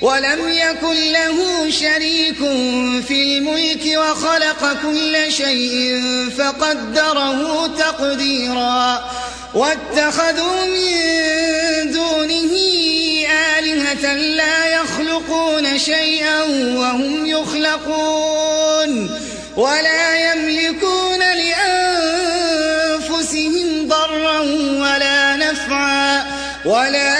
ولم يكن له شريك في الملك وخلق كل شيء فقدره تقديرا. واتخذوا من دونه آلهة لا يخلقون شيئا وهم يخلقون. ولا يملكون لأنفسهم ضرا ولا نفعا. ولا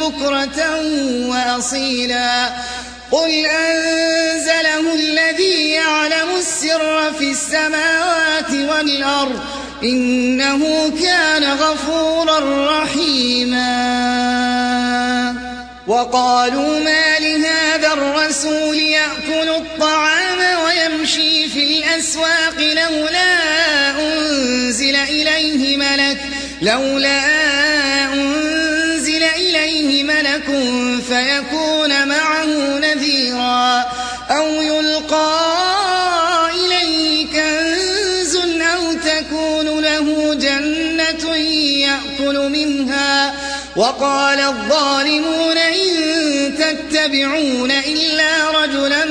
بكرة وأصيلا. قل أنزله الذي يعلم السر في السماوات والأرض. إنه كان غفورا رحيما. وقالوا ما لهذا الرسول يأكل الطعام ويمشي في الأسواق لولا أنزل إليه ملك لولا أنزل فيكون معه نذيرا أو يلقى إليه كنز أو تكون له جنة يأكل منها. وقال الظالمون إن تتبعون إلا رجلا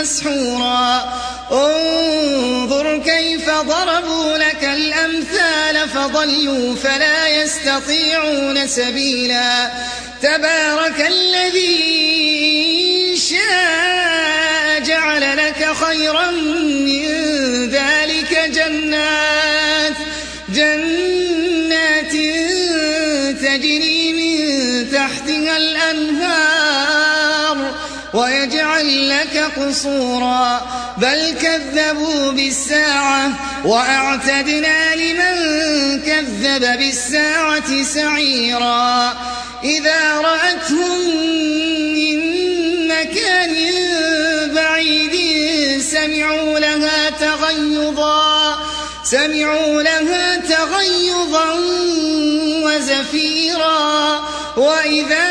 مسحورا. انظر كيف ضربوا لك الأمثال فضلوا فلا يستطيعون سبيلا. تبارك الذي شاء جعل لك خيرا من ذلك جنات جنات تجري من تحتها الأنهار ويجعل لك قصورا. بل كذبوا بالساعة وأعتدنا لمن كذب بالساعة سعيرا. إذا رأتهم من مكان بعيد سمعوا لها تغيظا سمعوا لها تغيظا وزفيرا. وإذا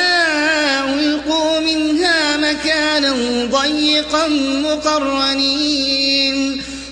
ألقوا منها مكانا ضيقا مقرنين.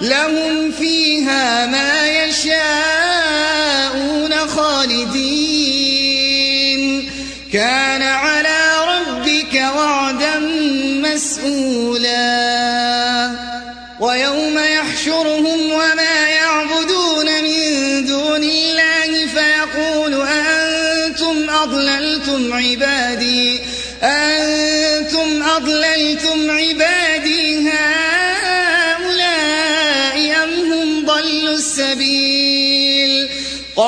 لهم فيها ما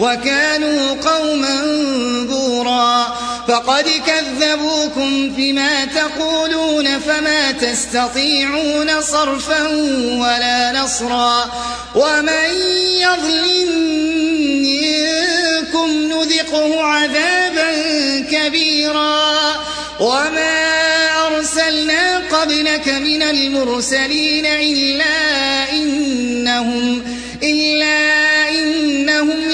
وكانوا قوما بورا. فقد كذبوكم فيما تقولون فما تستطيعون صرفا ولا نصرا. ومن يظلم منكم نذق نذقه عذابا كبيرا. وما أرسلنا قبلك من المرسلين إلا إنهم إلا إنهم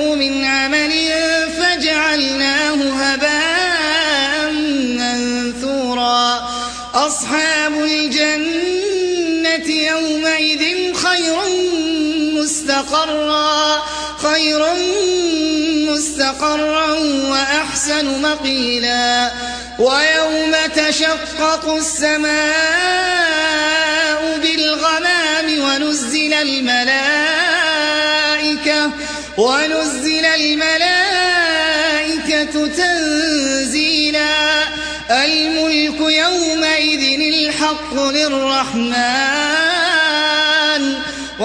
مستقرا خير مستقرا وأحسن مقيلا. ويوم تشقق السماء بالغمام ونزل الملائكة ونزل الملائكة تنزيلا. الملك يومئذ الحق للرحمن.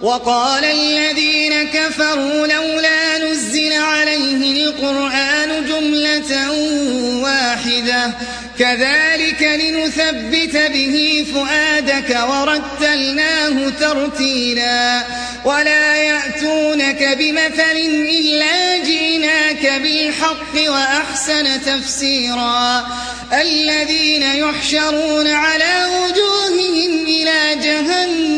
وقال الذين كفروا لولا نزل عليه القرآن جملة واحدة. كذلك لنثبت به فؤادك ورتلناه ترتيلا. ولا يأتونك بمثل إلا جئناك بالحق وأحسن تفسيرا. الذين يحشرون على وجوههم إلى جهنم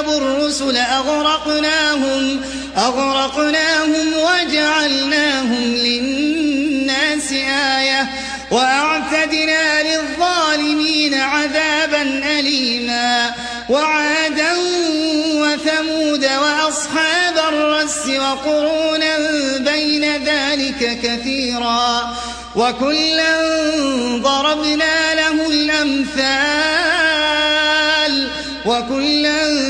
كذبوا الرسل أغرقناهم أغرقناهم وجعلناهم للناس آية وأعتدنا للظالمين عذابا أليما وعادا وثمود وأصحاب الرس وقرونا بين ذلك كثيرا وكلا ضربنا له الأمثال وكلا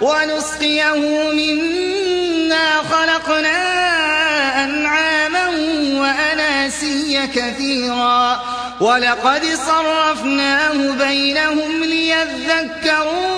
ونسقيه مما خلقنا أنعاما وأناسيا كثيرا. ولقد صرفناه بينهم ليذكروا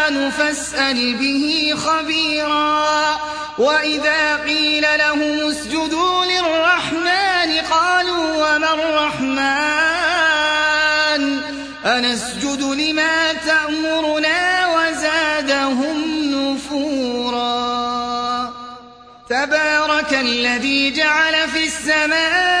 فاسأل به خبيرا. وإذا قيل لهم اسجدوا للرحمن قالوا وما الرحمن؟ أنسجد لما تأمرنا وزادهم نفورا. تبارك الذي جعل في السماء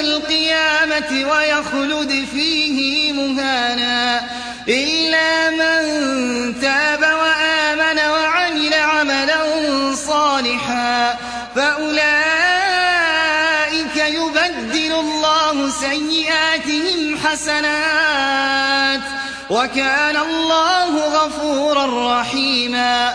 القيامة ويخلد فيه مهانا. إلا من تاب وآمن وعمل عملا صالحا فأولئك يبدل الله سيئاتهم حسنات. وكان الله غفورا رحيما.